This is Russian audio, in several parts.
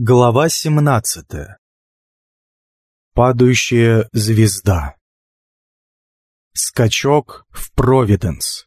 Глава 17. Падающая звезда. Скачок в Провиденс.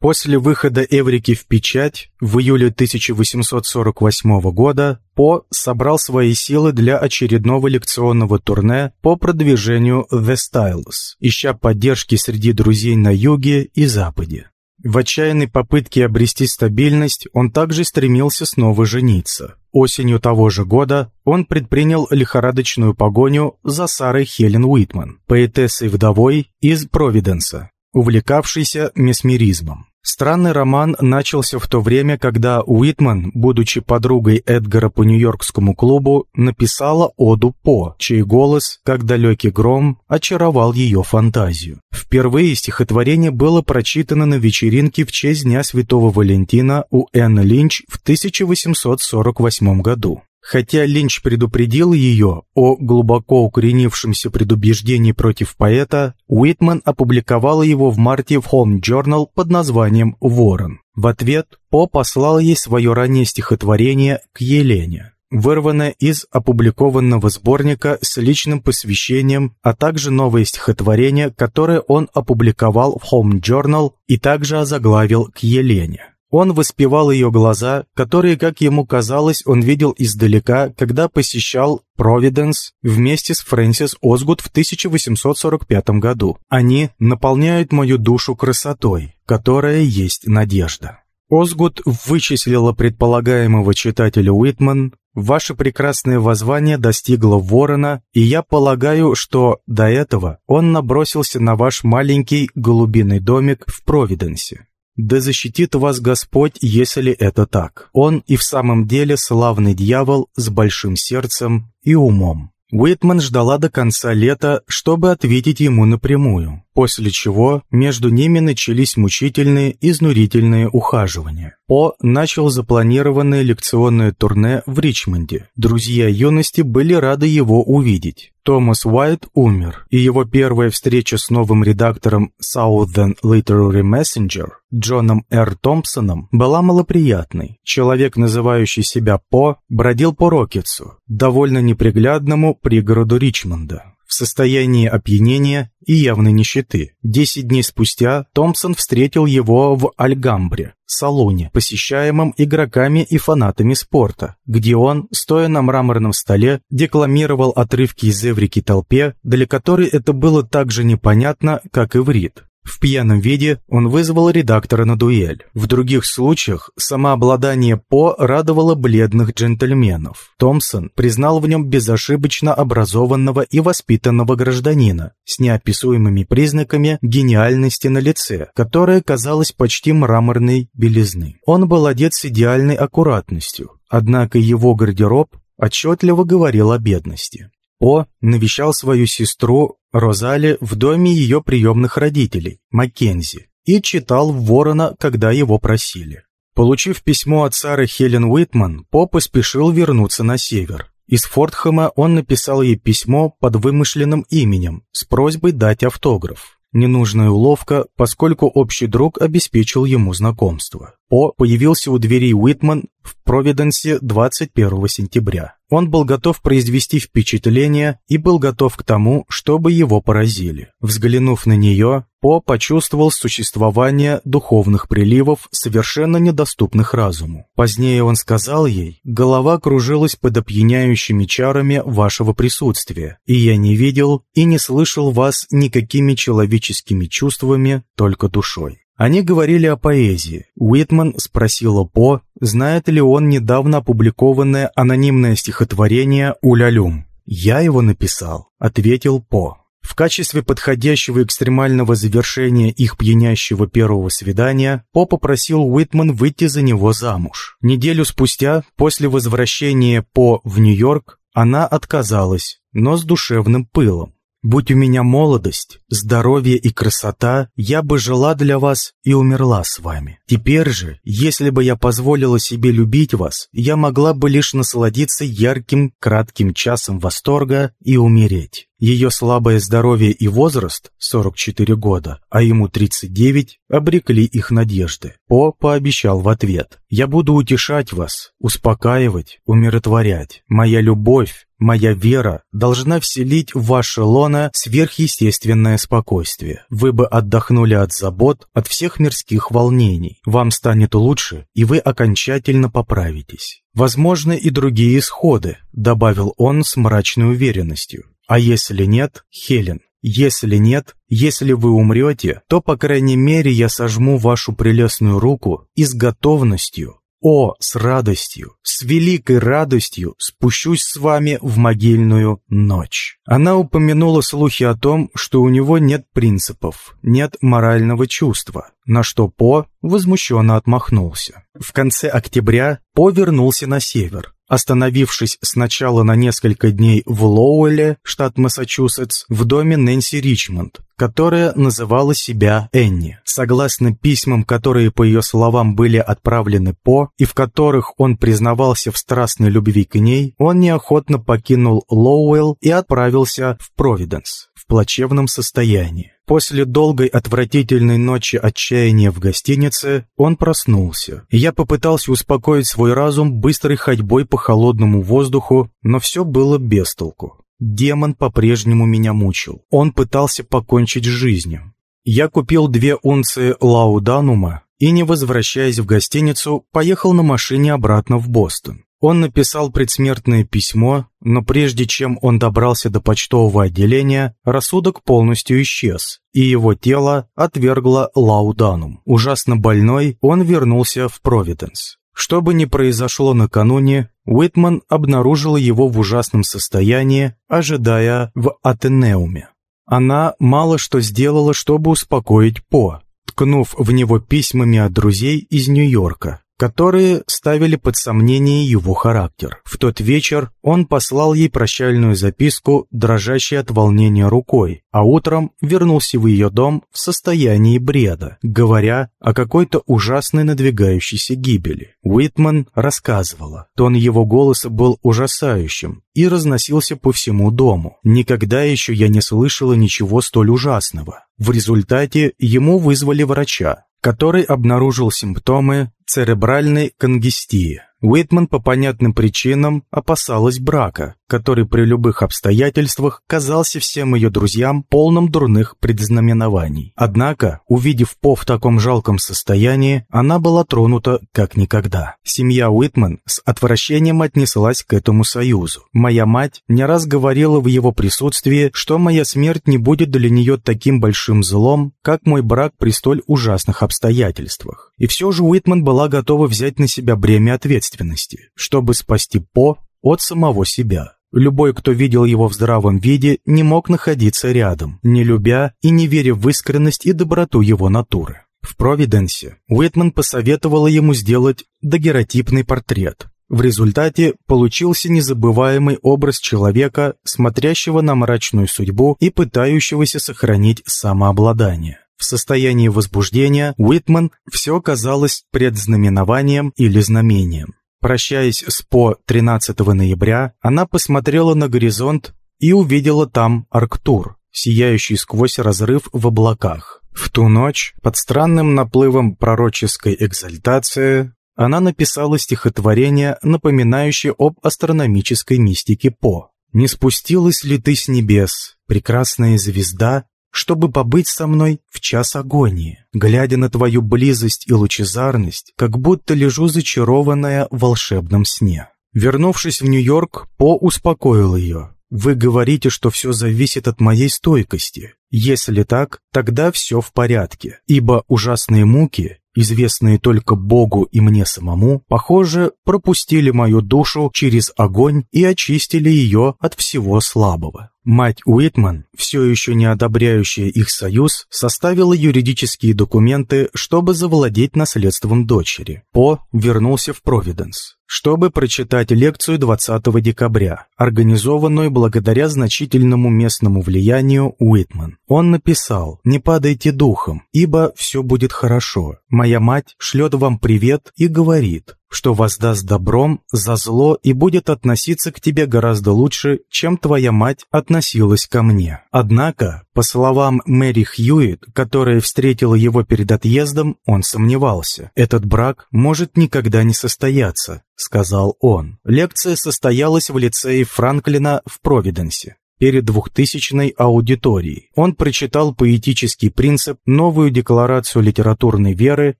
После выхода Эврики в печать в июле 1848 года По собрал свои силы для очередного лекционного турне по продвижению The Styles, ища поддержки среди друзей на юге и западе. В отчаянной попытке обрести стабильность он также стремился снова жениться. Осенью того же года он предпринял лихорадочную погоню за Сарой Хелен Уитман, поэтессой-вдовой из Провиденса, увлекавшейся месмеризмом. Странный роман начался в то время, когда Уитман, будучи подругой Эдгара по Нью-Йоркскому клубу, написала оду По, чей голос, как далекий гром, очаровал ее фантазию. Впервые стихотворение было прочитано на вечеринке в честь Дня Святого Валентина у Энн Линч в 1848 году. Хотя Линч предупредил ее о глубоко укоренившемся предубеждении против поэта, Уитман опубликовала его в марте в Home Journal под названием «Ворон». В ответ По послал ей свое раннее стихотворение «К Елене», вырванное из опубликованного сборника с личным посвящением, а также новое стихотворение, которое он опубликовал в Home Journal и также озаглавил «К Елене». Он воспевал ее глаза, которые, как ему казалось, он видел издалека, когда посещал Провиденс вместе с Фрэнсис Озгуд в 1845 году. Они наполняют мою душу красотой, которая есть надежда. Озгуд вычислила предполагаемого читателя Уитман, Ваше прекрасное воззвание достигло ворона, и я полагаю, что до этого он набросился на ваш маленький голубиный домик в Провиденсе. Да защитит вас Господь, если это так. Он и в самом деле славный дьявол с большим сердцем и умом. Уитман ждала до конца лета, чтобы ответить ему напрямую, после чего между ними начались мучительные, изнурительные ухаживания. По начал запланированное лекционное турне в Ричмонде. Друзья юности были рады его увидеть. Томас Уайт умер, и его первая встреча с новым редактором Southern Literary Messenger Джоном Р. Томпсоном была малоприятной. Человек, называющий себя По, бродил по Рокетсу, довольно неприглядному пригороду Ричмонда в состоянии опьянения и явной нищеты. Десять дней спустя Томпсон встретил его в Альгамбре, салоне, посещаемом игроками и фанатами спорта, где он, стоя на мраморном столе, декламировал отрывки из Эврики толпе, для которой это было так же непонятно, как иврит. В пьяном виде он вызвал редактора на дуэль. В других случаях самообладание По радовало бледных джентльменов. Томпсон признал в нем безошибочно образованного и воспитанного гражданина с неописуемыми признаками гениальности на лице, которая казалась почти мраморной белизны. Он был одет с идеальной аккуратностью, однако его гардероб отчетливо говорил о бедности. По навещал свою сестру Розали в доме ее приемных родителей, Маккензи, и читал Ворона, когда его просили. Получив письмо от Сары Хелен Уитман, По поспешил вернуться на север. Из Фортхэма он написал ей письмо под вымышленным именем с просьбой дать автограф. Ненужная уловка, поскольку общий друг обеспечил ему знакомство. По появился у дверей Уитман в Провиденсе 21 сентября. Он был готов произвести впечатление и был готов к тому, чтобы его поразили. Взглянув на нее, По почувствовал существование духовных приливов, совершенно недоступных разуму. Позднее он сказал ей, «Голова кружилась под опьяняющими чарами вашего присутствия, и я не видел и не слышал вас никакими человеческими чувствами, только душой». Они говорили о поэзии. Уитман спросила По, знает ли он недавно опубликованное анонимное стихотворение «Улялюм». «Я его написал», — ответил По. В качестве подходящего экстремального завершения их пьянящего первого свидания По попросил Уитман выйти за него замуж. Неделю спустя, после возвращения По в Нью-Йорк, она отказалась, но с душевным пылом. Будь у меня молодость, здоровье и красота, я бы жила для вас и умерла с вами. Теперь же, если бы я позволила себе любить вас, я могла бы лишь насладиться ярким, кратким часом восторга и умереть. Ее слабое здоровье и возраст, 44 года, а ему 39, обрекли их надежды. По пообещал в ответ. «Я буду утешать вас, успокаивать, умиротворять. Моя любовь, Моя вера должна вселить в ваше лоно сверхъестественное спокойствие. Вы бы отдохнули от забот, от всех мирских волнений. Вам станет лучше, и вы окончательно поправитесь. Возможны и другие исходы, добавил он с мрачной уверенностью. А если нет, Хелен, если нет, если вы умрете, то, по крайней мере, я сожму вашу прелестную руку и с готовностью о, с радостью, с великой радостью спущусь с вами в могильную ночь. Она упомянула слухи о том, что у него нет принципов, нет морального чувства, на что По возмущенно отмахнулся. В конце октября По вернулся на север, остановившись сначала на несколько дней в Лоуэлле, штат Массачусетс, в доме Нэнси Ричмонд, которая называла себя Энни. Согласно письмам, которые, по ее словам, были отправлены По, и в которых он признавался в страстной любви к ней, он неохотно покинул Лоуэлл и отправился в Провиденс в плачевном состоянии. После долгой отвратительной ночи отчаяния в гостинице он проснулся. Я попытался успокоить свой разум быстрой ходьбой по холодному воздуху, но все было без толку. Демон по-прежнему меня мучил. Он пытался покончить с жизнью. Я купил две унции лауданума и, не возвращаясь в гостиницу, поехал на машине обратно в Бостон. Он написал предсмертное письмо, но прежде чем он добрался до почтового отделения, рассудок полностью исчез, и его тело отвергло лауданум. Ужасно больной, он вернулся в Провиденс. Что бы ни произошло накануне, Уитман обнаружила его в ужасном состоянии, ожидая в Атенеуме. Она мало что сделала, чтобы успокоить По, ткнув в него письмами от друзей из Нью-Йорка которые ставили под сомнение его характер. В тот вечер он послал ей прощальную записку, дрожащей от волнения рукой, а утром вернулся в ее дом в состоянии бреда, говоря о какой-то ужасной надвигающейся гибели. Уитман рассказывала. Тон его голоса был ужасающим и разносился по всему дому. Никогда еще я не слышала ничего столь ужасного. В результате ему вызвали врача, который обнаружил симптомы церебральной конгестии. Уитман по понятным причинам опасалась брака, который при любых обстоятельствах казался всем ее друзьям полным дурных предзнаменований. Однако, увидев По в таком жалком состоянии, она была тронута как никогда. Семья Уитман с отвращением отнеслась к этому союзу. Моя мать не раз говорила в его присутствии, что моя смерть не будет для нее таким большим злом, как мой брак при столь ужасных обстоятельствах. И все же Уитман была готова взять на себя бремя ответственности, чтобы спасти По от самого себя. Любой, кто видел его в здравом виде, не мог находиться рядом, не любя и не веря в искренность и доброту его натуры. В Провиденсе Уитман посоветовала ему сделать дагеротипный портрет. В результате получился незабываемый образ человека, смотрящего на мрачную судьбу и пытающегося сохранить самообладание. В состоянии возбуждения Уитман все казалось предзнаменованием или знамением. Прощаясь с По 13 ноября, она посмотрела на горизонт и увидела там Арктур, сияющий сквозь разрыв в облаках. В ту ночь, под странным наплывом пророческой экзальтации, она написала стихотворение, напоминающее об астрономической мистике По. «Не спустилась ли ты с небес, прекрасная звезда, чтобы побыть со мной в час агонии, глядя на твою близость и лучезарность, как будто лежу зачарованная в волшебном сне. Вернувшись в Нью-Йорк, По успокоил ее. «Вы говорите, что все зависит от моей стойкости. Если так, тогда все в порядке, ибо ужасные муки, известные только Богу и мне самому, похоже, пропустили мою душу через огонь и очистили ее от всего слабого. Мать Уитман, все еще не одобряющая их союз, составила юридические документы, чтобы завладеть наследством дочери. По вернулся в Провиденс. чтобы прочитать лекцию 20 декабря, организованную благодаря значительному местному влиянию Уитман. Он написал «Не падайте духом, ибо все будет хорошо. Моя мать шлет вам привет и говорит, что воздаст добром за зло и будет относиться к тебе гораздо лучше, чем твоя мать относилась ко мне. Однако, по словам Мэри Хьюит, которая встретила его перед отъездом, он сомневался. «Этот брак может никогда не состояться», — сказал он. Лекция состоялась в лицее Франклина в Провиденсе перед двухтысячной аудиторией. Он прочитал поэтический принцип, новую декларацию литературной веры,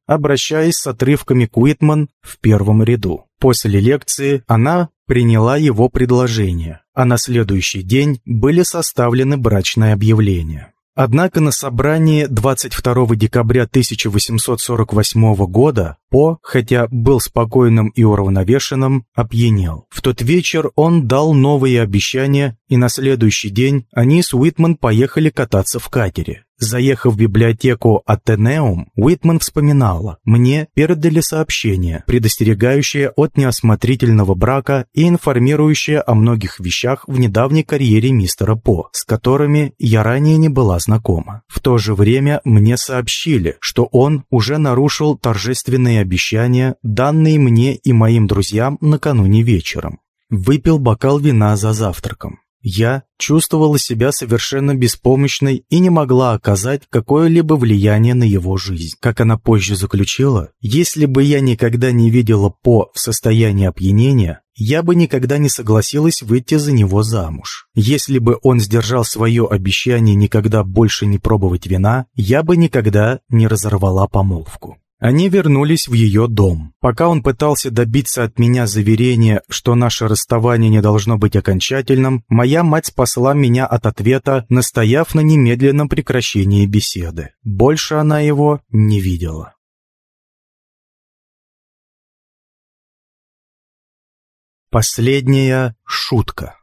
обращаясь с отрывками Куитман в первом ряду. После лекции она приняла его предложение, а на следующий день были составлены брачные объявления. Однако на собрании 22 декабря 1848 года По, хотя был спокойным и уравновешенным, опьянел. В тот вечер он дал новые обещания, и на следующий день они с Уитман поехали кататься в катере. Заехав в библиотеку Атенеум, Уитман вспоминала, «Мне передали сообщение, предостерегающее от неосмотрительного брака и информирующее о многих вещах в недавней карьере мистера По, с которыми я ранее не была знакома. В то же время мне сообщили, что он уже нарушил торжественные обещания, данные мне и моим друзьям накануне вечером. Выпил бокал вина за завтраком. Я чувствовала себя совершенно беспомощной и не могла оказать какое-либо влияние на его жизнь. Как она позже заключила, если бы я никогда не видела По в состоянии опьянения, я бы никогда не согласилась выйти за него замуж. Если бы он сдержал свое обещание никогда больше не пробовать вина, я бы никогда не разорвала помолвку. Они вернулись в ее дом. Пока он пытался добиться от меня заверения, что наше расставание не должно быть окончательным, моя мать спасла меня от ответа, настояв на немедленном прекращении беседы. Больше она его не видела. Последняя шутка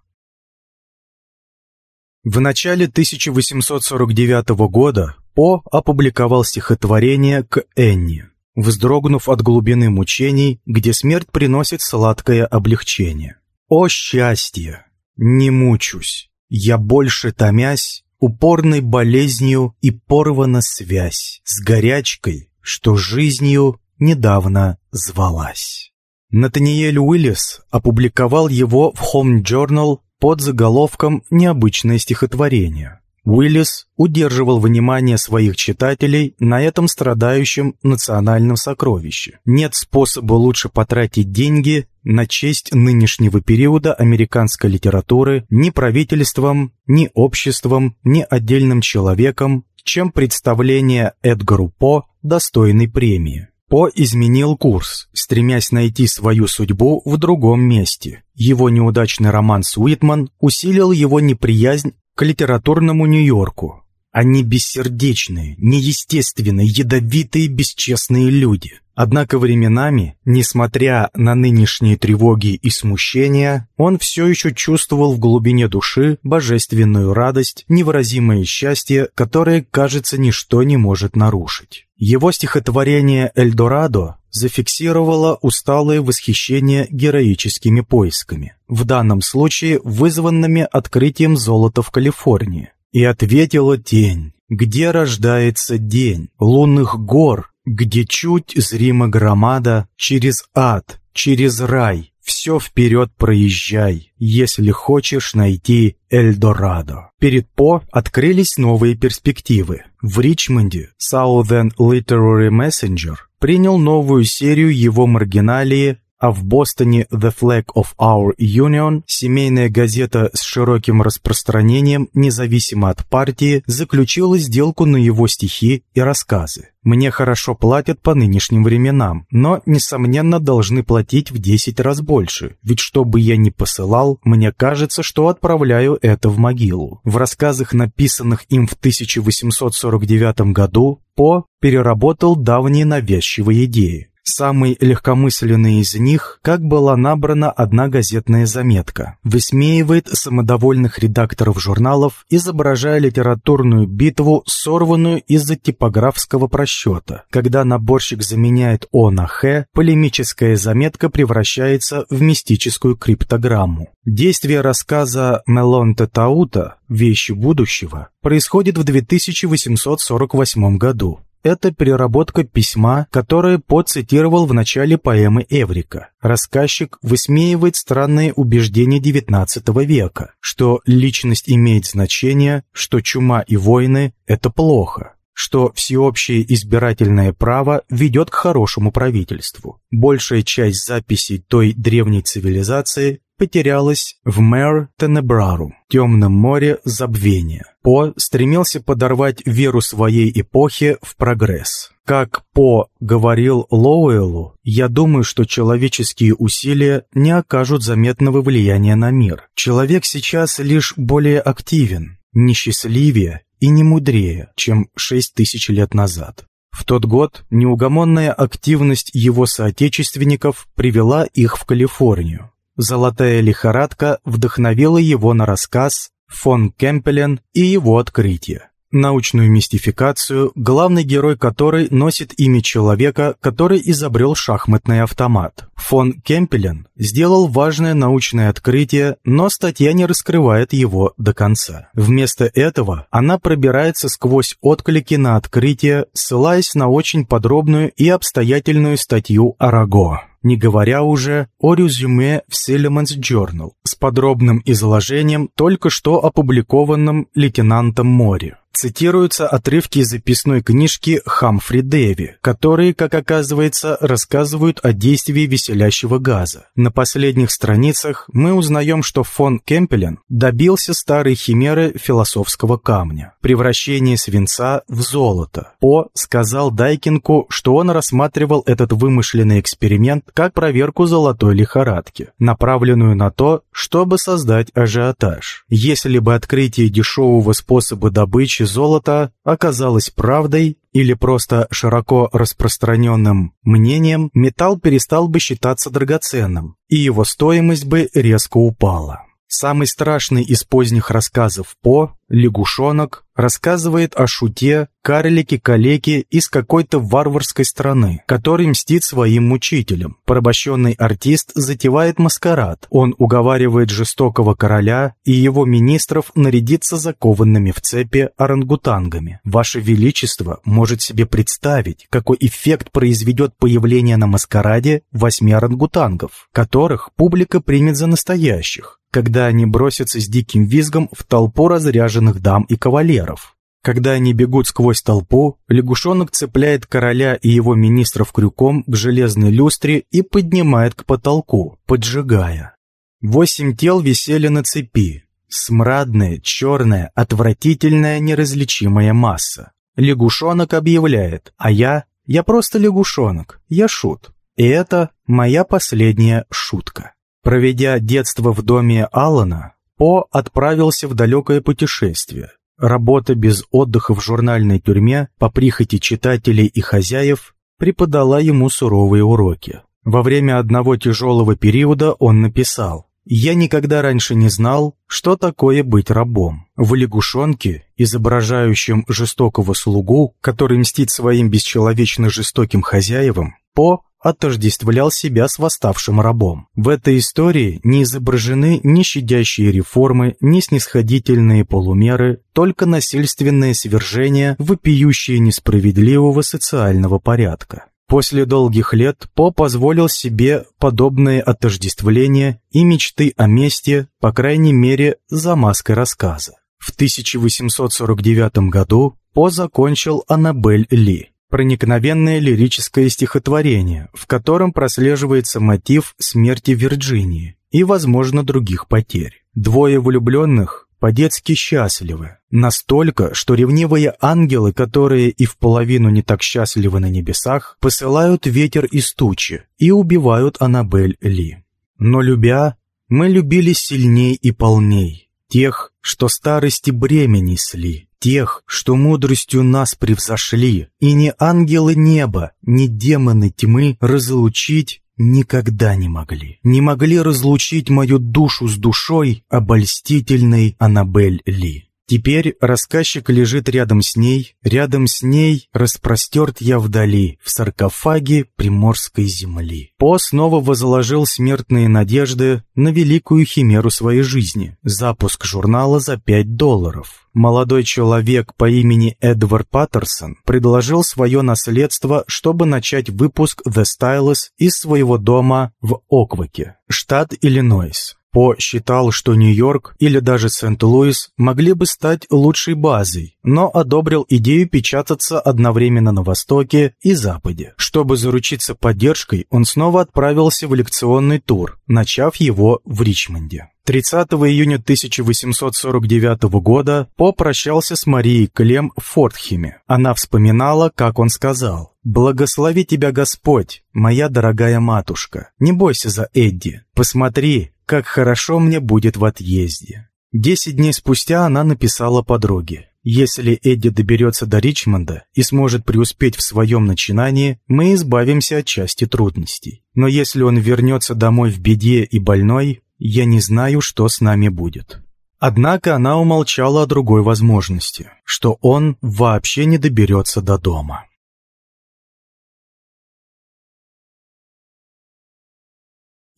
В начале 1849 года по опубликовал стихотворение к Энни, вздрогнув от глубины мучений, где смерть приносит сладкое облегчение. «О счастье! Не мучусь, я больше томясь, упорной болезнью и порвана связь с горячкой, что жизнью недавно звалась». Натаниэль Уиллис опубликовал его в Home Journal под заголовком «Необычное стихотворение». Уиллис удерживал внимание своих читателей на этом страдающем национальном сокровище. Нет способа лучше потратить деньги на честь нынешнего периода американской литературы ни правительством, ни обществом, ни отдельным человеком, чем представление Эдгару По достойной премии. По изменил курс, стремясь найти свою судьбу в другом месте. Его неудачный роман с Уитман усилил его неприязнь к литературному Нью-Йорку. Они бессердечные, неестественные, ядовитые, бесчестные люди. Однако временами, несмотря на нынешние тревоги и смущения, он все еще чувствовал в глубине души божественную радость, невыразимое счастье, которое, кажется, ничто не может нарушить. Его стихотворение «Эльдорадо» зафиксировало усталое восхищение героическими поисками, в данном случае вызванными открытием золота в Калифорнии. И ответила тень, где рождается день лунных гор, где чуть зрима громада через ад, через рай, все вперед проезжай, если хочешь найти Эльдорадо. Перед По открылись новые перспективы. В Ричмонде Southern Literary Messenger принял новую серию его маргиналии а в Бостоне The Flag of Our Union, семейная газета с широким распространением, независимо от партии, заключила сделку на его стихи и рассказы. Мне хорошо платят по нынешним временам, но, несомненно, должны платить в 10 раз больше, ведь что бы я ни посылал, мне кажется, что отправляю это в могилу. В рассказах, написанных им в 1849 году, По переработал давние навязчивые идеи. Самый легкомысленный из них, как была набрана одна газетная заметка, высмеивает самодовольных редакторов журналов, изображая литературную битву, сорванную из-за типографского просчета. Когда наборщик заменяет «о» на «х», полемическая заметка превращается в мистическую криптограмму. Действие рассказа Мелонте Таута «Вещи будущего» происходит в 2848 году. Это переработка письма, которое По цитировал в начале поэмы Эврика. Рассказчик высмеивает странные убеждения XIX века, что личность имеет значение, что чума и войны – это плохо что всеобщее избирательное право ведет к хорошему правительству. Большая часть записей той древней цивилизации потерялась в Мэр Тенебрару, темном море забвения. По стремился подорвать веру своей эпохи в прогресс. Как По говорил Лоуэллу, я думаю, что человеческие усилия не окажут заметного влияния на мир. Человек сейчас лишь более активен, несчастливее и не мудрее, чем шесть тысяч лет назад. В тот год неугомонная активность его соотечественников привела их в Калифорнию. Золотая лихорадка вдохновила его на рассказ «Фон Кемпелен и его открытие» научную мистификацию, главный герой которой носит имя человека, который изобрел шахматный автомат. Фон Кемпелен сделал важное научное открытие, но статья не раскрывает его до конца. Вместо этого она пробирается сквозь отклики на открытие, ссылаясь на очень подробную и обстоятельную статью Араго не говоря уже о резюме в Silliman's Journal с подробным изложением только что опубликованным лейтенантом Мори цитируются отрывки из записной книжки Хамфри Дэви, которые, как оказывается, рассказывают о действии веселящего газа. На последних страницах мы узнаем, что фон Кемпелен добился старой химеры философского камня – превращения свинца в золото. По сказал Дайкинку, что он рассматривал этот вымышленный эксперимент как проверку золотой лихорадки, направленную на то, чтобы создать ажиотаж. Если бы открытие дешевого способа добычи золота оказалось правдой или просто широко распространенным мнением, металл перестал бы считаться драгоценным, и его стоимость бы резко упала. Самый страшный из поздних рассказов По, «Лягушонок», рассказывает о шуте, карлике-калеке из какой-то варварской страны, который мстит своим мучителям. Порабощенный артист затевает маскарад. Он уговаривает жестокого короля и его министров нарядиться закованными в цепи орангутангами. Ваше Величество может себе представить, какой эффект произведет появление на маскараде восьми орангутангов, которых публика примет за настоящих, когда они бросятся с диким визгом в толпу разряженных дам и кавалеров. Когда они бегут сквозь толпу, лягушонок цепляет короля и его министров крюком к железной люстре и поднимает к потолку, поджигая. Восемь тел висели на цепи. Смрадная, черная, отвратительная, неразличимая масса. Лягушонок объявляет, а я, я просто лягушонок, я шут. И это моя последняя шутка. Проведя детство в доме Алана, По отправился в далекое путешествие. Работа без отдыха в журнальной тюрьме по прихоти читателей и хозяев преподала ему суровые уроки. Во время одного тяжелого периода он написал «Я никогда раньше не знал, что такое быть рабом. В лягушонке, изображающем жестокого слугу, который мстит своим бесчеловечно жестоким хозяевам, По отождествлял себя с восставшим рабом. В этой истории не изображены ни щадящие реформы, ни снисходительные полумеры, только насильственное свержение, вопиющее несправедливого социального порядка. После долгих лет По позволил себе подобное отождествление и мечты о мести, по крайней мере, за маской рассказа. В 1849 году По закончил Аннабель Ли проникновенное лирическое стихотворение, в котором прослеживается мотив смерти Вирджинии и, возможно, других потерь. Двое влюбленных по-детски счастливы, настолько, что ревнивые ангелы, которые и в половину не так счастливы на небесах, посылают ветер из тучи и убивают Аннабель Ли. Но любя, мы любили сильней и полней, тех, что старости бремя несли, тех, что мудростью нас превзошли, и ни ангелы неба, ни демоны тьмы разлучить никогда не могли. Не могли разлучить мою душу с душой обольстительной Аннабель Ли. Теперь рассказчик лежит рядом с ней, рядом с ней распростерт я вдали, в саркофаге приморской земли. По снова возложил смертные надежды на великую химеру своей жизни – запуск журнала за 5 долларов. Молодой человек по имени Эдвард Паттерсон предложил свое наследство, чтобы начать выпуск The Stylus из своего дома в Окваке, штат Иллинойс. По считал, что Нью-Йорк или даже Сент-Луис могли бы стать лучшей базой, но одобрил идею печататься одновременно на Востоке и Западе. Чтобы заручиться поддержкой, он снова отправился в лекционный тур, начав его в Ричмонде. 30 июня 1849 года попрощался с Марией Клем в Фортхеме. Она вспоминала, как он сказал «Благослови тебя Господь, моя дорогая матушка. Не бойся за Эдди. Посмотри, как хорошо мне будет в отъезде. Десять дней спустя она написала подруге. Если Эдди доберется до Ричмонда и сможет преуспеть в своем начинании, мы избавимся от части трудностей. Но если он вернется домой в беде и больной, я не знаю, что с нами будет. Однако она умолчала о другой возможности, что он вообще не доберется до дома.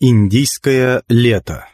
Индийское лето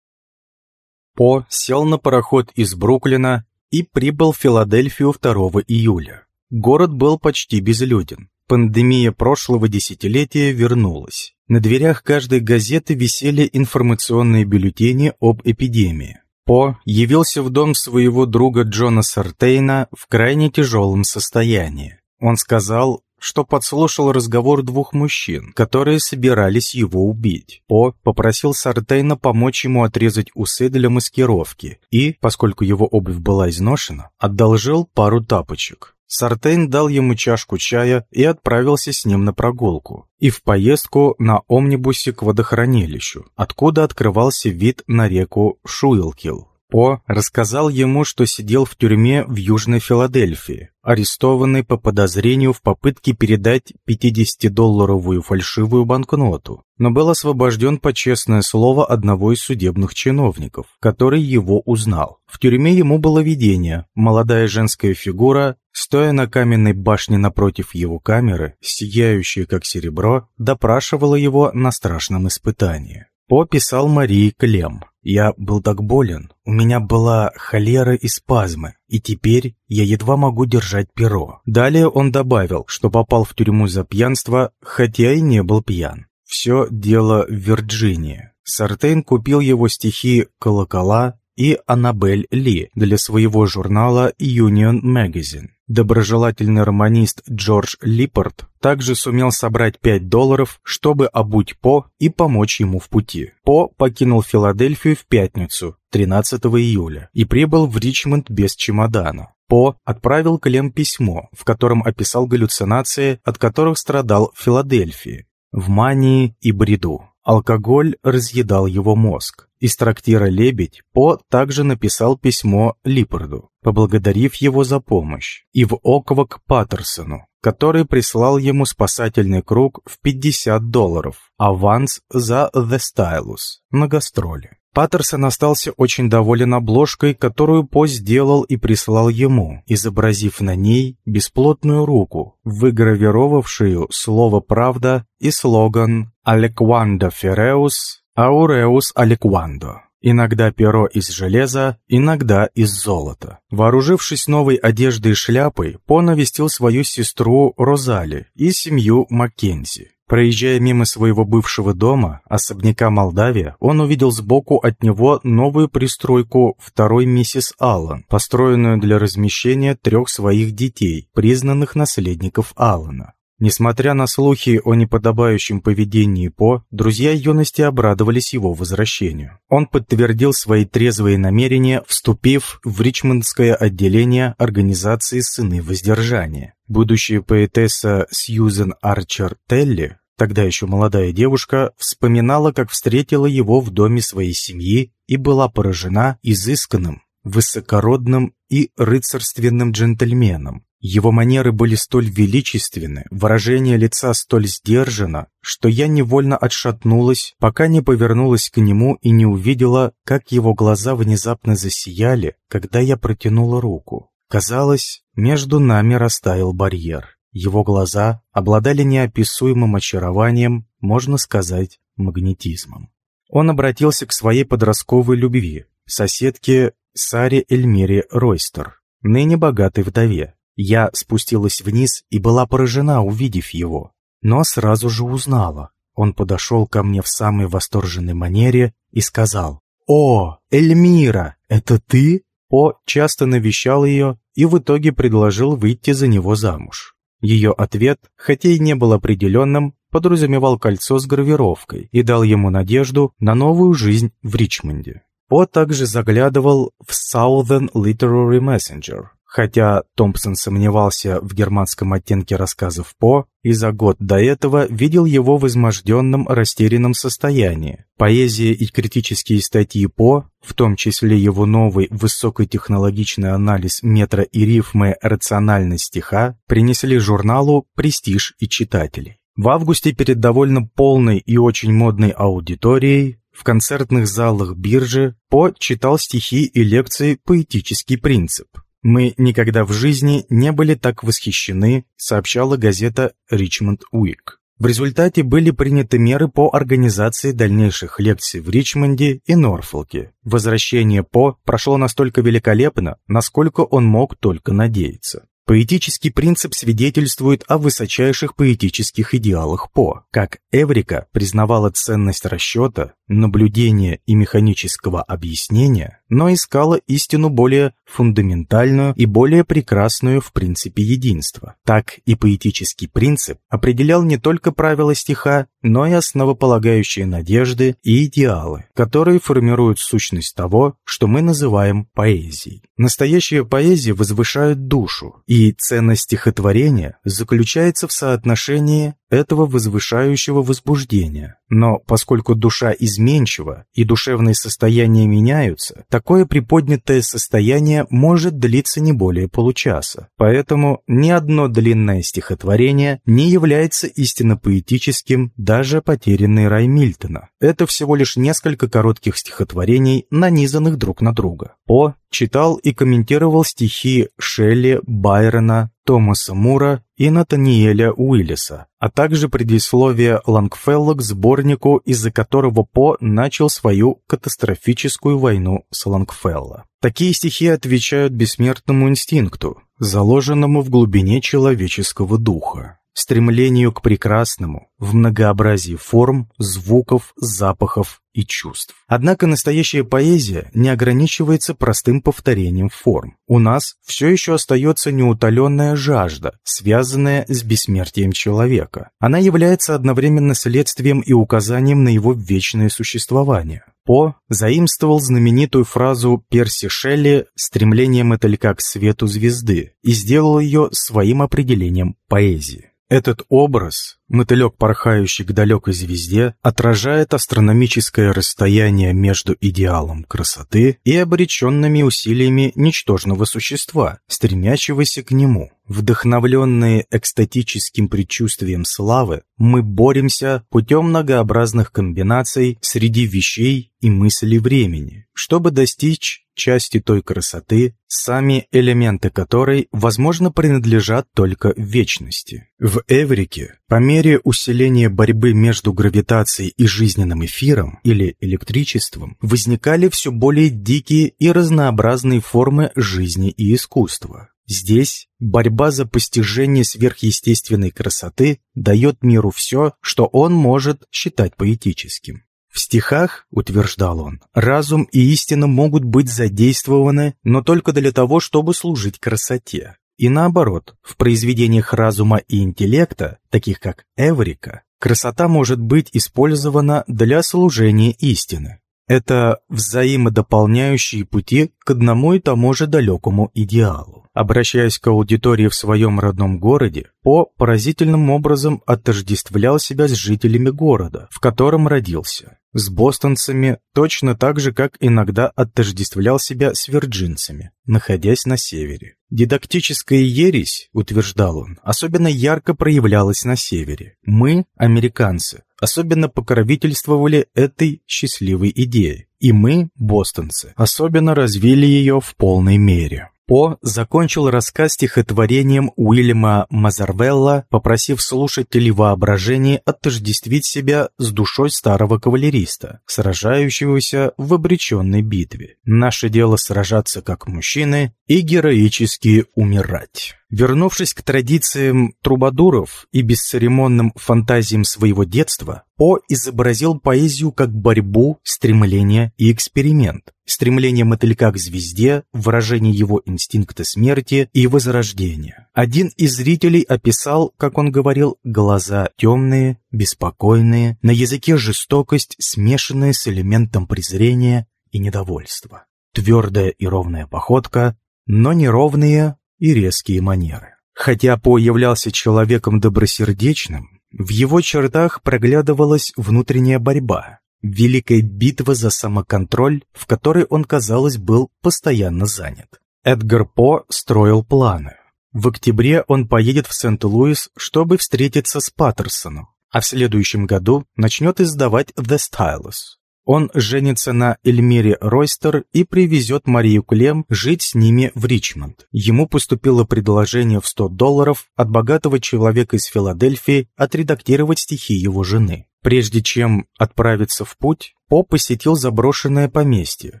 По сел на пароход из Бруклина и прибыл в Филадельфию 2 июля. Город был почти безлюден. Пандемия прошлого десятилетия вернулась. На дверях каждой газеты висели информационные бюллетени об эпидемии. По явился в дом своего друга Джона Сартейна в крайне тяжелом состоянии. Он сказал, что подслушал разговор двух мужчин, которые собирались его убить. По попросил Сартейна помочь ему отрезать усы для маскировки и, поскольку его обувь была изношена, одолжил пару тапочек. Сартейн дал ему чашку чая и отправился с ним на прогулку и в поездку на омнибусе к водохранилищу, откуда открывался вид на реку Шуилкил. По рассказал ему, что сидел в тюрьме в Южной Филадельфии, арестованный по подозрению в попытке передать 50-долларовую фальшивую банкноту, но был освобожден по честное слово одного из судебных чиновников, который его узнал. В тюрьме ему было видение, молодая женская фигура, стоя на каменной башне напротив его камеры, сияющая как серебро, допрашивала его на страшном испытании. По писал Марии Клем. «Я был так болен, у меня была холера и спазмы, и теперь я едва могу держать перо». Далее он добавил, что попал в тюрьму за пьянство, хотя и не был пьян. Все дело в Вирджинии. Сартейн купил его стихи «Колокола» и Аннабель Ли для своего журнала Union Magazine. Доброжелательный романист Джордж Липпорт также сумел собрать 5 долларов, чтобы обуть По и помочь ему в пути. По покинул Филадельфию в пятницу, 13 июля, и прибыл в Ричмонд без чемодана. По отправил Клем письмо, в котором описал галлюцинации, от которых страдал в Филадельфии, в мании и бреду. Алкоголь разъедал его мозг. Из трактира «Лебедь» По также написал письмо Липпорду, поблагодарив его за помощь, и в Оквак Паттерсону, который прислал ему спасательный круг в 50 долларов, аванс за The Stylus на гастроли. Паттерсон остался очень доволен обложкой, которую По сделал и прислал ему, изобразив на ней бесплотную руку, выгравировавшую слово «правда» и слоган «Алеквандо Фереус, Ауреус Алеквандо». Иногда перо из железа, иногда из золота. Вооружившись новой одеждой и шляпой, По навестил свою сестру Розали и семью Маккензи. Проезжая мимо своего бывшего дома, особняка Молдавия, он увидел сбоку от него новую пристройку второй миссис Аллан, построенную для размещения трех своих детей, признанных наследников Аллана. Несмотря на слухи о неподобающем поведении По, друзья юности обрадовались его возвращению. Он подтвердил свои трезвые намерения, вступив в Ричмондское отделение организации «Сыны воздержания». Будущая поэтесса Сьюзен Арчер Телли, тогда еще молодая девушка, вспоминала, как встретила его в доме своей семьи и была поражена изысканным, высокородным и рыцарственным джентльменом. Его манеры были столь величественны, выражение лица столь сдержано, что я невольно отшатнулась, пока не повернулась к нему и не увидела, как его глаза внезапно засияли, когда я протянула руку. Казалось, между нами растаял барьер. Его глаза обладали неописуемым очарованием, можно сказать, магнетизмом. Он обратился к своей подростковой любви, соседке Саре Эльмире Ройстер, ныне богатой вдове. Я спустилась вниз и была поражена, увидев его, но сразу же узнала. Он подошел ко мне в самой восторженной манере и сказал, «О, Эльмира, это ты?» По часто навещал ее и в итоге предложил выйти за него замуж. Ее ответ, хотя и не был определенным, подразумевал кольцо с гравировкой и дал ему надежду на новую жизнь в Ричмонде. По также заглядывал в Southern Literary Messenger, Хотя Томпсон сомневался в германском оттенке рассказов По, и за год до этого видел его в изможденном, растерянном состоянии. Поэзия и критические статьи По, в том числе его новый высокотехнологичный анализ метра и рифмы «Рациональность стиха», принесли журналу престиж и читателей. В августе перед довольно полной и очень модной аудиторией в концертных залах биржи По читал стихи и лекции «Поэтический принцип». «Мы никогда в жизни не были так восхищены», сообщала газета «Ричмонд Уик». В результате были приняты меры по организации дальнейших лекций в Ричмонде и Норфолке. Возвращение По прошло настолько великолепно, насколько он мог только надеяться. Поэтический принцип свидетельствует о высочайших поэтических идеалах По. Как Эврика признавала ценность расчета, наблюдения и механического объяснения, но искала истину более фундаментальную и более прекрасную в принципе единства. Так и поэтический принцип определял не только правила стиха, но и основополагающие надежды и идеалы, которые формируют сущность того, что мы называем поэзией. Настоящая поэзия возвышает душу, и ценность стихотворения заключается в соотношении этого возвышающего возбуждения. Но поскольку душа изменчива и душевные состояния меняются, такое приподнятое состояние может длиться не более получаса. Поэтому ни одно длинное стихотворение не является истинно поэтическим, даже потерянный рай Мильтона. Это всего лишь несколько коротких стихотворений, нанизанных друг на друга. По читал и комментировал стихи Шелли, Байрона, Томаса Мура и Натаниэля Уиллиса, а также предисловие Лангфелла к сборнику, из-за которого По начал свою катастрофическую войну с Лангфелло. Такие стихи отвечают бессмертному инстинкту, заложенному в глубине человеческого духа стремлению к прекрасному в многообразии форм, звуков, запахов и чувств. Однако настоящая поэзия не ограничивается простым повторением форм. У нас все еще остается неутоленная жажда, связанная с бессмертием человека. Она является одновременно следствием и указанием на его вечное существование. По заимствовал знаменитую фразу Перси Шелли «стремление мотылька к свету звезды» и сделал ее своим определением поэзии. Этот образ, мотылек, порхающий к далекой звезде, отражает астрономическое расстояние между идеалом красоты и обреченными усилиями ничтожного существа, стремящегося к нему. Вдохновленные экстатическим предчувствием славы, мы боремся путем многообразных комбинаций среди вещей и мыслей времени, чтобы достичь части той красоты, сами элементы которой, возможно, принадлежат только вечности. В Эврике, по мере усиления борьбы между гравитацией и жизненным эфиром или электричеством, возникали все более дикие и разнообразные формы жизни и искусства. Здесь борьба за постижение сверхъестественной красоты дает миру все, что он может считать поэтическим. В стихах, утверждал он, разум и истина могут быть задействованы, но только для того, чтобы служить красоте. И наоборот, в произведениях разума и интеллекта, таких как Эврика, красота может быть использована для служения истины. Это взаимодополняющие пути к одному и тому же далекому идеалу. Обращаясь к аудитории в своем родном городе, По поразительным образом отождествлял себя с жителями города, в котором родился, с бостонцами точно так же, как иногда отождествлял себя с вирджинцами, находясь на севере. Дидактическая ересь, утверждал он, особенно ярко проявлялась на севере. Мы, американцы, особенно покровительствовали этой счастливой идее, и мы, бостонцы, особенно развили ее в полной мере. По закончил рассказ стихотворением Уильяма Мазарвелла, попросив слушателей воображения отождествить себя с душой старого кавалериста, сражающегося в обреченной битве. Наше дело сражаться как мужчины и героически умирать. Вернувшись к традициям трубадуров и бесцеремонным фантазиям своего детства, По изобразил поэзию как борьбу, стремление и эксперимент. Стремление мотылька к звезде, выражение его инстинкта смерти и возрождения. Один из зрителей описал, как он говорил, глаза темные, беспокойные, на языке жестокость, смешанная с элементом презрения и недовольства. Твердая и ровная походка, но неровные и резкие манеры. Хотя По являлся человеком добросердечным, в его чертах проглядывалась внутренняя борьба, великая битва за самоконтроль, в которой он, казалось, был постоянно занят. Эдгар По строил планы. В октябре он поедет в Сент-Луис, чтобы встретиться с Паттерсоном, а в следующем году начнет издавать The Stylus. Он женится на Эльмире Ройстер и привезет Марию Клем жить с ними в Ричмонд. Ему поступило предложение в 100 долларов от богатого человека из Филадельфии отредактировать стихи его жены. Прежде чем отправиться в путь, По посетил заброшенное поместье,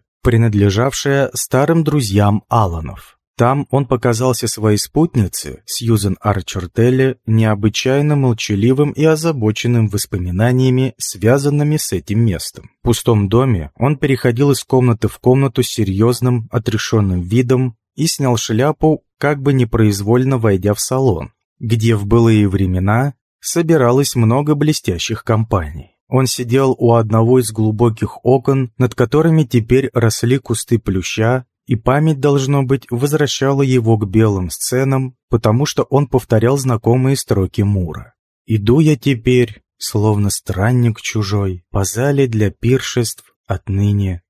принадлежавшее старым друзьям Алланов. Там он показался своей спутнице, Сьюзен Арчертелли, необычайно молчаливым и озабоченным воспоминаниями, связанными с этим местом. В пустом доме он переходил из комнаты в комнату с серьезным, отрешенным видом и снял шляпу, как бы непроизвольно войдя в салон, где в былые времена собиралось много блестящих компаний. Он сидел у одного из глубоких окон, над которыми теперь росли кусты плюща, и память, должно быть, возвращала его к белым сценам, потому что он повторял знакомые строки Мура. «Иду я теперь, словно странник чужой, по зале для пиршеств отныне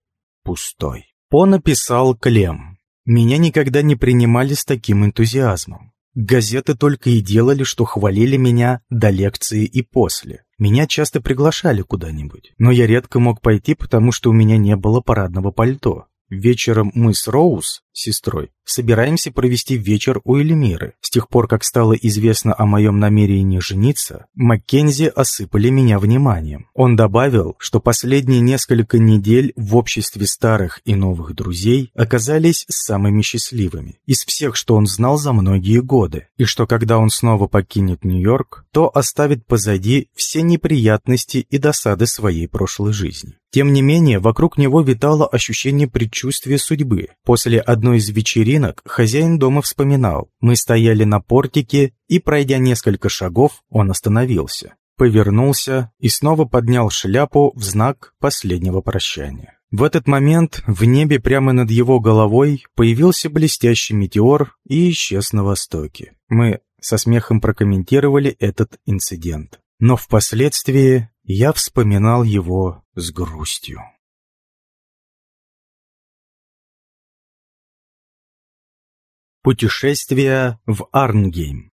пустой». По написал Клем. «Меня никогда не принимали с таким энтузиазмом. Газеты только и делали, что хвалили меня до лекции и после. Меня часто приглашали куда-нибудь, но я редко мог пойти, потому что у меня не было парадного пальто. Вечером мы с Роуз, сестрой, собираемся провести вечер у Эльмиры. С тех пор, как стало известно о моем намерении жениться, Маккензи осыпали меня вниманием. Он добавил, что последние несколько недель в обществе старых и новых друзей оказались самыми счастливыми из всех, что он знал за многие годы, и что когда он снова покинет Нью-Йорк, то оставит позади все неприятности и досады своей прошлой жизни. Тем не менее, вокруг него витало ощущение предчувствия судьбы. После одной из вечеринок хозяин дома вспоминал. Мы стояли на портике, и, пройдя несколько шагов, он остановился. Повернулся и снова поднял шляпу в знак последнего прощания. В этот момент в небе прямо над его головой появился блестящий метеор и исчез на востоке. Мы со смехом прокомментировали этот инцидент. Но впоследствии я вспоминал его с грустью. Путешествие в Арнгейм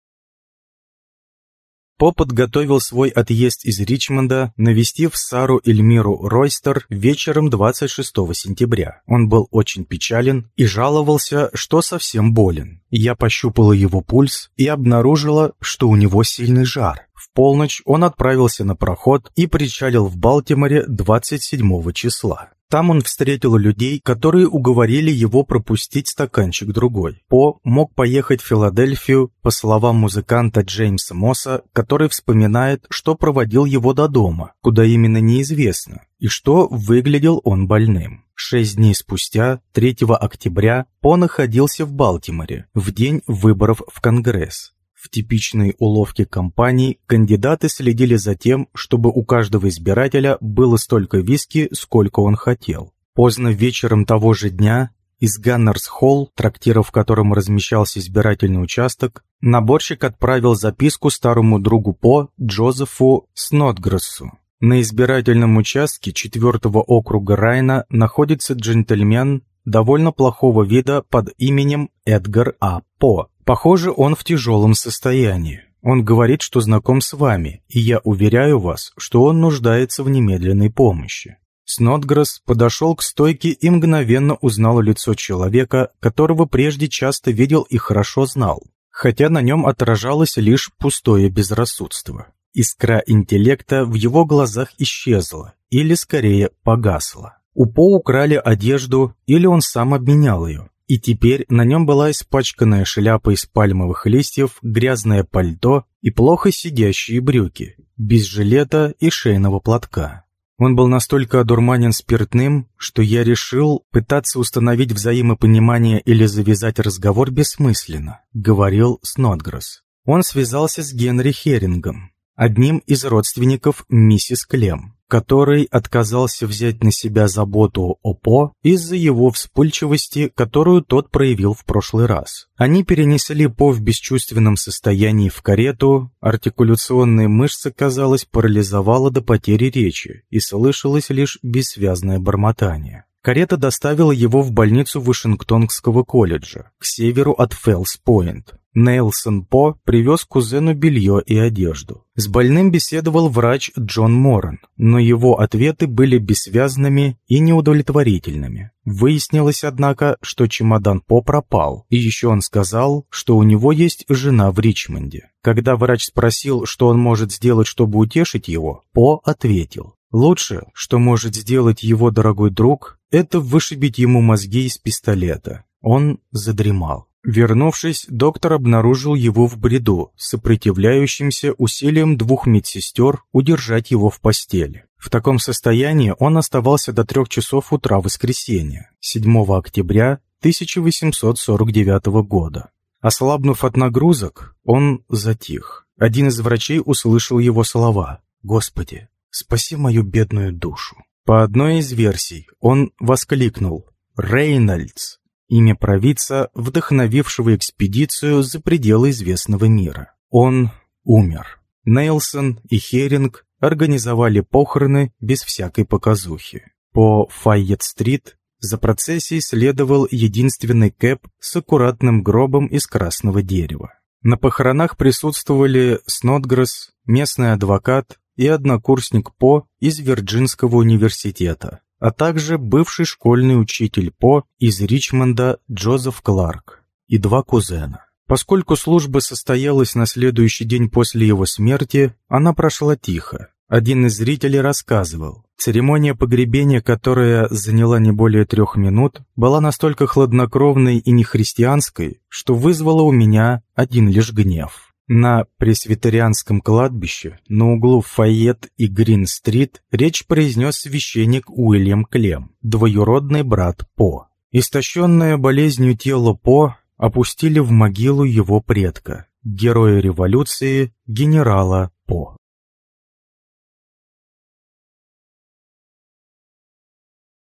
По подготовил свой отъезд из Ричмонда, навестив Сару Эльмиру Ройстер вечером 26 сентября. Он был очень печален и жаловался, что совсем болен. Я пощупала его пульс и обнаружила, что у него сильный жар. В полночь он отправился на проход и причалил в Балтиморе 27 числа. Там он встретил людей, которые уговорили его пропустить стаканчик другой. По мог поехать в Филадельфию, по словам музыканта Джеймса Мосса, который вспоминает, что проводил его до дома, куда именно неизвестно, и что выглядел он больным. Шесть дней спустя, 3 октября, По находился в Балтиморе в день выборов в Конгресс. В типичной уловке компаний кандидаты следили за тем, чтобы у каждого избирателя было столько виски, сколько он хотел. Поздно вечером того же дня Из Ганнерс-Холл, трактира в котором размещался избирательный участок, наборщик отправил записку старому другу По Джозефу Снотгрессу. На избирательном участке четвертого округа Райна находится джентльмен довольно плохого вида под именем Эдгар А. По. Похоже, он в тяжелом состоянии. Он говорит, что знаком с вами, и я уверяю вас, что он нуждается в немедленной помощи. Снотгресс подошел к стойке и мгновенно узнал лицо человека, которого прежде часто видел и хорошо знал, хотя на нем отражалось лишь пустое безрассудство. Искра интеллекта в его глазах исчезла, или скорее погасла. У По украли одежду, или он сам обменял ее, и теперь на нем была испачканная шляпа из пальмовых листьев, грязное пальто и плохо сидящие брюки, без жилета и шейного платка. Он был настолько одурманен спиртным, что я решил пытаться установить взаимопонимание или завязать разговор бессмысленно, говорил Снотгресс. Он связался с Генри Херингом, одним из родственников миссис Клем который отказался взять на себя заботу о По из-за его вспыльчивости, которую тот проявил в прошлый раз. Они перенесли По в бесчувственном состоянии в карету, артикуляционные мышцы, казалось, парализовало до потери речи, и слышалось лишь бессвязное бормотание. Карета доставила его в больницу Вашингтонского колледжа, к северу от Фелс-Пойнт. Нейлсон По привез кузену белье и одежду. С больным беседовал врач Джон Моррен, но его ответы были бессвязными и неудовлетворительными. Выяснилось, однако, что чемодан По пропал, и еще он сказал, что у него есть жена в Ричмонде. Когда врач спросил, что он может сделать, чтобы утешить его, По ответил, Лучше, что может сделать его дорогой друг, это вышибить ему мозги из пистолета. Он задремал. Вернувшись, доктор обнаружил его в бреду, сопротивляющимся усилиям двух медсестер удержать его в постели. В таком состоянии он оставался до трех часов утра воскресенья, 7 октября 1849 года. Ослабнув от нагрузок, он затих. Один из врачей услышал его слова «Господи, Спаси мою бедную душу. По одной из версий он воскликнул «Рейнольдс» — имя провидца, вдохновившего экспедицию за пределы известного мира. Он умер. Нейлсон и Херинг организовали похороны без всякой показухи. По Файет-стрит за процессией следовал единственный кэп с аккуратным гробом из красного дерева. На похоронах присутствовали Снотгресс, местный адвокат, и однокурсник По из Вирджинского университета, а также бывший школьный учитель По из Ричмонда Джозеф Кларк и два кузена. Поскольку служба состоялась на следующий день после его смерти, она прошла тихо. Один из зрителей рассказывал, церемония погребения, которая заняла не более трех минут, была настолько хладнокровной и нехристианской, что вызвала у меня один лишь гнев. На пресвитерианском кладбище на углу Файет и Грин-стрит речь произнес священник Уильям Клем, двоюродный брат По. Истощенное болезнью тело По опустили в могилу его предка, героя революции, генерала По.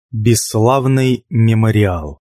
Бесславный мемориал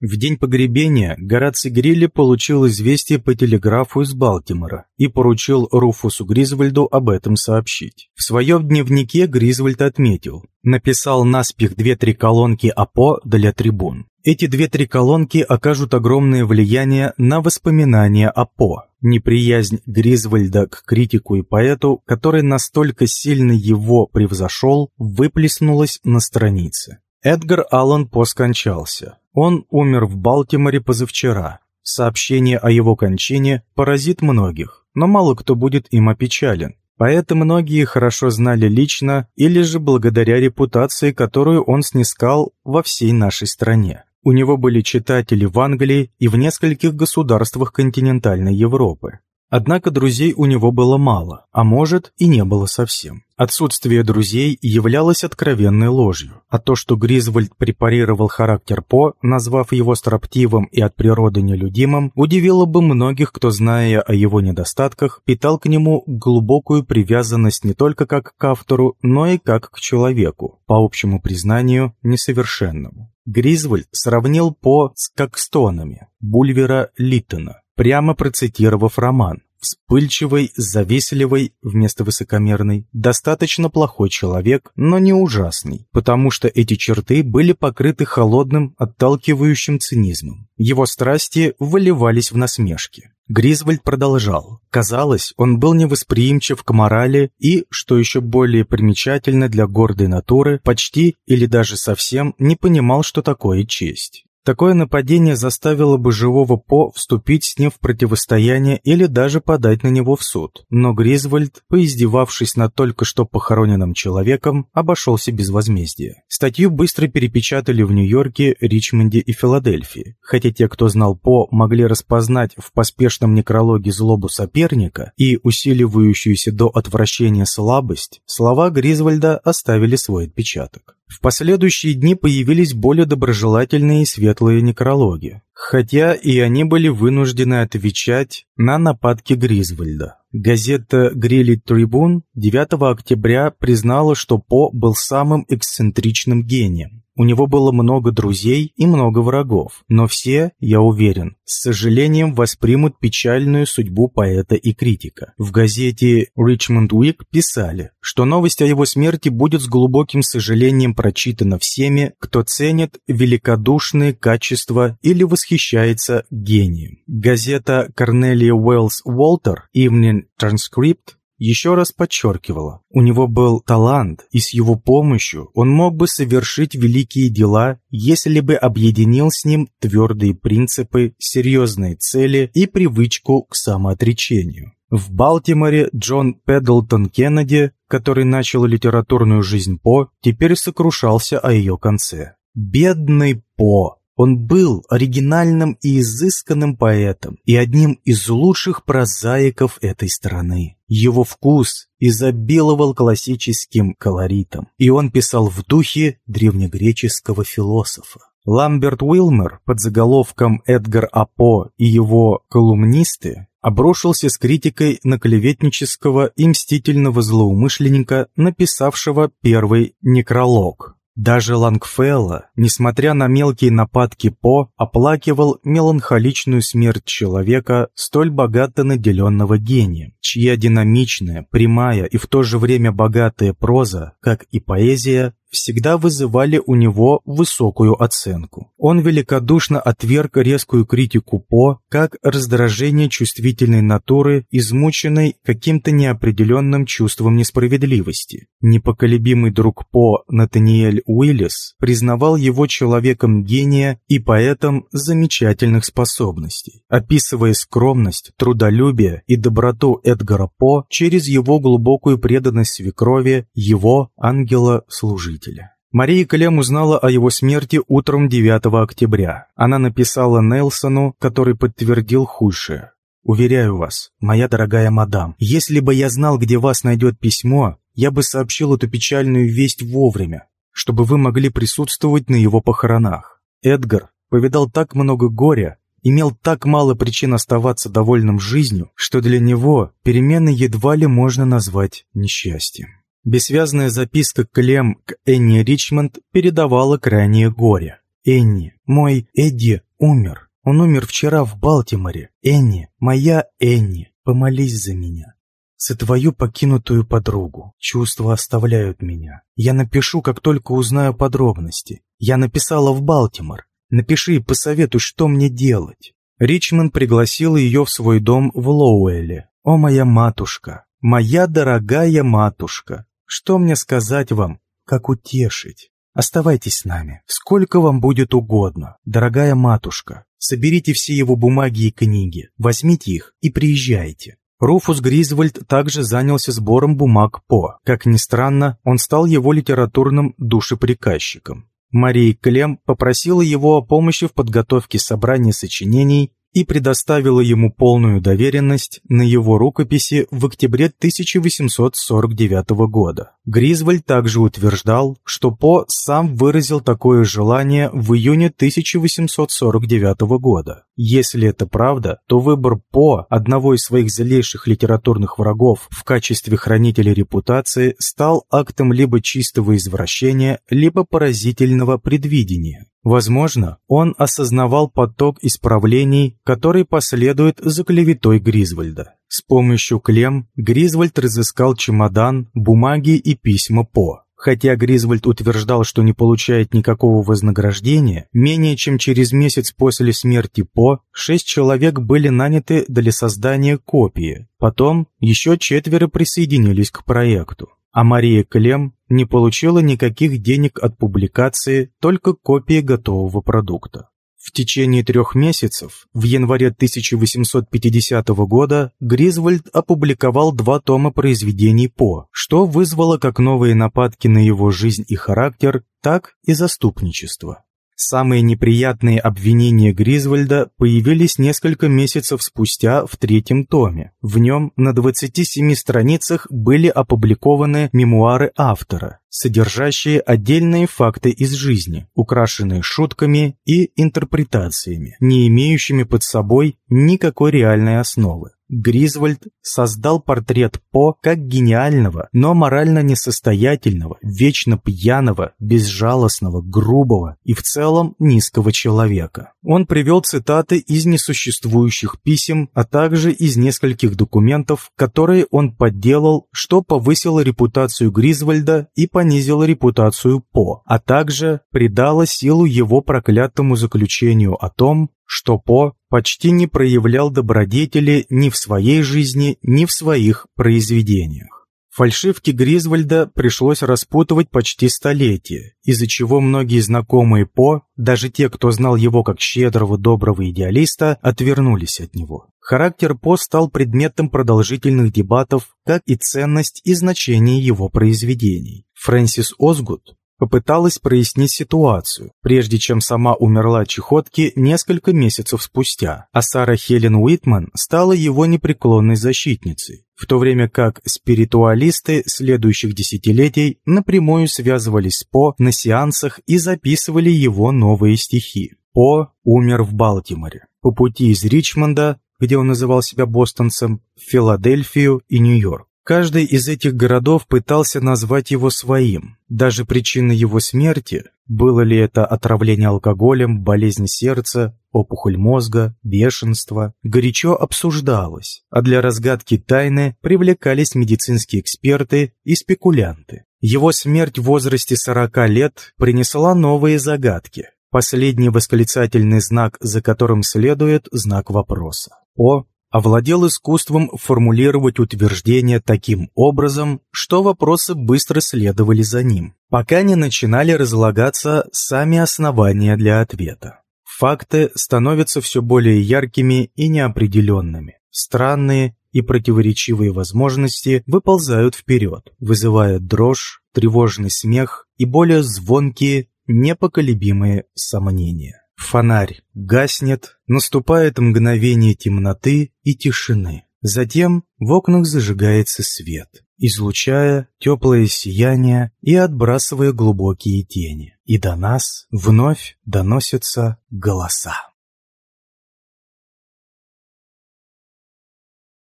в день погребения Гораций Грилли получил известие по телеграфу из Балтимора и поручил Руфусу Гризвальду об этом сообщить. В своем дневнике Гризвальд отметил, написал наспех две-три колонки АПО для трибун. Эти две-три колонки окажут огромное влияние на воспоминания о По. Неприязнь Гризвальда к критику и поэту, который настолько сильно его превзошел, выплеснулась на странице. Эдгар Аллан По скончался. Он умер в Балтиморе позавчера. Сообщение о его кончине поразит многих, но мало кто будет им опечален. Поэта многие хорошо знали лично или же благодаря репутации, которую он снискал во всей нашей стране. У него были читатели в Англии и в нескольких государствах континентальной Европы. Однако друзей у него было мало, а может и не было совсем. Отсутствие друзей являлось откровенной ложью, а то, что Гризвольд препарировал характер По, назвав его строптивым и от природы нелюдимым, удивило бы многих, кто, зная о его недостатках, питал к нему глубокую привязанность не только как к автору, но и как к человеку, по общему признанию, несовершенному. Гризвольд сравнил По с Кокстонами Бульвера Литтона, прямо процитировав роман. Вспыльчивый, завистливый вместо высокомерный, достаточно плохой человек, но не ужасный, потому что эти черты были покрыты холодным, отталкивающим цинизмом. Его страсти выливались в насмешки. Гризвольд продолжал. Казалось, он был невосприимчив к морали и, что еще более примечательно для гордой натуры, почти или даже совсем не понимал, что такое честь. Такое нападение заставило бы живого По вступить с ним в противостояние или даже подать на него в суд. Но Гризвольд, поиздевавшись над только что похороненным человеком, обошелся без возмездия. Статью быстро перепечатали в Нью-Йорке, Ричмонде и Филадельфии. Хотя те, кто знал По, могли распознать в поспешном некрологе злобу соперника и усиливающуюся до отвращения слабость, слова Гризвольда оставили свой отпечаток. В последующие дни появились более доброжелательные и светлые некрологи, хотя и они были вынуждены отвечать на нападки Гризвольда. Газета «Грилли Трибун» 9 октября признала, что По был самым эксцентричным гением. У него было много друзей и много врагов, но все, я уверен, с сожалением воспримут печальную судьбу поэта и критика. В газете Richmond Week писали, что новость о его смерти будет с глубоким сожалением прочитана всеми, кто ценит великодушные качества или восхищается гением. Газета Корнелия Уэллс Уолтер Evening Transcript еще раз подчеркивала, у него был талант, и с его помощью он мог бы совершить великие дела, если бы объединил с ним твердые принципы, серьезные цели и привычку к самоотречению. В Балтиморе Джон Педлтон Кеннеди, который начал литературную жизнь По, теперь сокрушался о ее конце. «Бедный По!» Он был оригинальным и изысканным поэтом и одним из лучших прозаиков этой страны. Его вкус изобиловал классическим колоритом, и он писал в духе древнегреческого философа. Ламберт Уилмер под заголовком «Эдгар Апо и его колумнисты» обрушился с критикой на клеветнического и мстительного злоумышленника, написавшего первый некролог. Даже Лангфелла, несмотря на мелкие нападки По, оплакивал меланхоличную смерть человека, столь богато наделенного гением, чья динамичная, прямая и в то же время богатая проза, как и поэзия, всегда вызывали у него высокую оценку. Он великодушно отверг резкую критику По как раздражение чувствительной натуры, измученной каким-то неопределенным чувством несправедливости. Непоколебимый друг По Натаниэль Уиллис признавал его человеком гения и поэтом замечательных способностей, описывая скромность, трудолюбие и доброту Эдгара По через его глубокую преданность свекрови, его ангела-служителя родителя. Мария Клем узнала о его смерти утром 9 октября. Она написала Нельсону, который подтвердил худшее. «Уверяю вас, моя дорогая мадам, если бы я знал, где вас найдет письмо, я бы сообщил эту печальную весть вовремя, чтобы вы могли присутствовать на его похоронах. Эдгар повидал так много горя, имел так мало причин оставаться довольным жизнью, что для него перемены едва ли можно назвать несчастьем. Бессвязная записка Клем к Энни Ричмонд передавала крайнее горе. «Энни, мой Эдди умер. Он умер вчера в Балтиморе. Энни, моя Энни, помолись за меня. За твою покинутую подругу. Чувства оставляют меня. Я напишу, как только узнаю подробности. Я написала в Балтимор. Напиши и посоветуй, что мне делать». Ричмонд пригласил ее в свой дом в Лоуэлле. «О, моя матушка, моя дорогая матушка, что мне сказать вам, как утешить? Оставайтесь с нами, сколько вам будет угодно, дорогая матушка. Соберите все его бумаги и книги, возьмите их и приезжайте. Руфус Гризвольд также занялся сбором бумаг По. Как ни странно, он стал его литературным душеприказчиком. Мария Клем попросила его о помощи в подготовке собрания сочинений и предоставила ему полную доверенность на его рукописи в октябре 1849 года. Гризвольд также утверждал, что По сам выразил такое желание в июне 1849 года. Если это правда, то выбор По, одного из своих злейших литературных врагов, в качестве хранителя репутации, стал актом либо чистого извращения, либо поразительного предвидения. Возможно, он осознавал поток исправлений, который последует за клеветой Гризвольда. С помощью клем Гризвольд разыскал чемодан, бумаги и письма По. Хотя Гризвольд утверждал, что не получает никакого вознаграждения, менее чем через месяц после смерти По шесть человек были наняты для создания копии. Потом еще четверо присоединились к проекту. А Мария Клем не получила никаких денег от публикации, только копии готового продукта. В течение трех месяцев, в январе 1850 года, Гризвольд опубликовал два тома произведений По, что вызвало как новые нападки на его жизнь и характер, так и заступничество. Самые неприятные обвинения Гризвольда появились несколько месяцев спустя в третьем томе. В нем на 27 страницах были опубликованы мемуары автора, содержащие отдельные факты из жизни, украшенные шутками и интерпретациями, не имеющими под собой никакой реальной основы. Гризвольд создал портрет По как гениального, но морально несостоятельного, вечно пьяного, безжалостного, грубого и в целом низкого человека. Он привел цитаты из несуществующих писем, а также из нескольких документов, которые он подделал, что повысило репутацию Гризвольда и понизило репутацию По, а также придало силу его проклятому заключению о том, что По почти не проявлял добродетели ни в своей жизни, ни в своих произведениях. Фальшивки Гризвольда пришлось распутывать почти столетие, из-за чего многие знакомые По, даже те, кто знал его как щедрого, доброго идеалиста, отвернулись от него. Характер По стал предметом продолжительных дебатов, как и ценность и значение его произведений. Фрэнсис Озгуд попыталась прояснить ситуацию, прежде чем сама умерла чехотки несколько месяцев спустя, а Сара Хелен Уитман стала его непреклонной защитницей, в то время как спиритуалисты следующих десятилетий напрямую связывались с По на сеансах и записывали его новые стихи. По умер в Балтиморе. По пути из Ричмонда, где он называл себя бостонцем, в Филадельфию и Нью-Йорк. Каждый из этих городов пытался назвать его своим. Даже причина его смерти, было ли это отравление алкоголем, болезнь сердца, опухоль мозга, бешенство, горячо обсуждалось, а для разгадки тайны привлекались медицинские эксперты и спекулянты. Его смерть в возрасте 40 лет принесла новые загадки. Последний восклицательный знак, за которым следует знак вопроса. О овладел искусством формулировать утверждения таким образом, что вопросы быстро следовали за ним, пока не начинали разлагаться сами основания для ответа. Факты становятся все более яркими и неопределенными. Странные и противоречивые возможности выползают вперед, вызывая дрожь, тревожный смех и более звонкие, непоколебимые сомнения. Фонарь гаснет, наступает мгновение темноты и тишины. Затем в окнах зажигается свет, излучая теплое сияние и отбрасывая глубокие тени. И до нас вновь доносятся голоса.